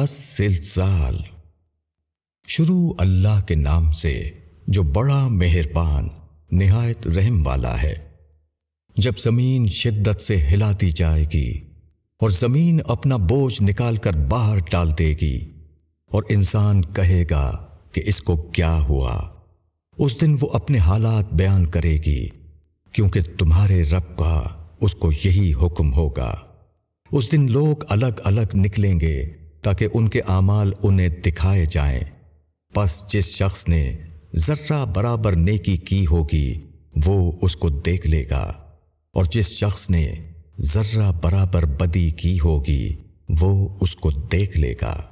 السلسال شروع اللہ کے نام سے جو بڑا مہربان، نہایت رحم والا ہے۔ جب زمین شدت سے ہلا دی جائے گی اور زمین اپنا بوجھ نکال کر باہر ڈال دے گی اور انسان کہے گا کہ اس کو کیا ہوا؟ اس دن وہ اپنے حالات بیان کرے گی، کیونکہ تمہارے رب کا اس کو یہی حکم ہوگا۔ اس دن لوگ الگ الگ نکلیں گے تاکہ ان کے اعمال انہیں دکھائے جائیں۔ پس جس شخص نے ذرہ برابر نیکی کی ہوگی، وہ اس کو دیکھ لے گا۔ اور جس شخص نے ذرہ برابر بدی کی ہوگی، وہ اس کو دیکھ لے گا۔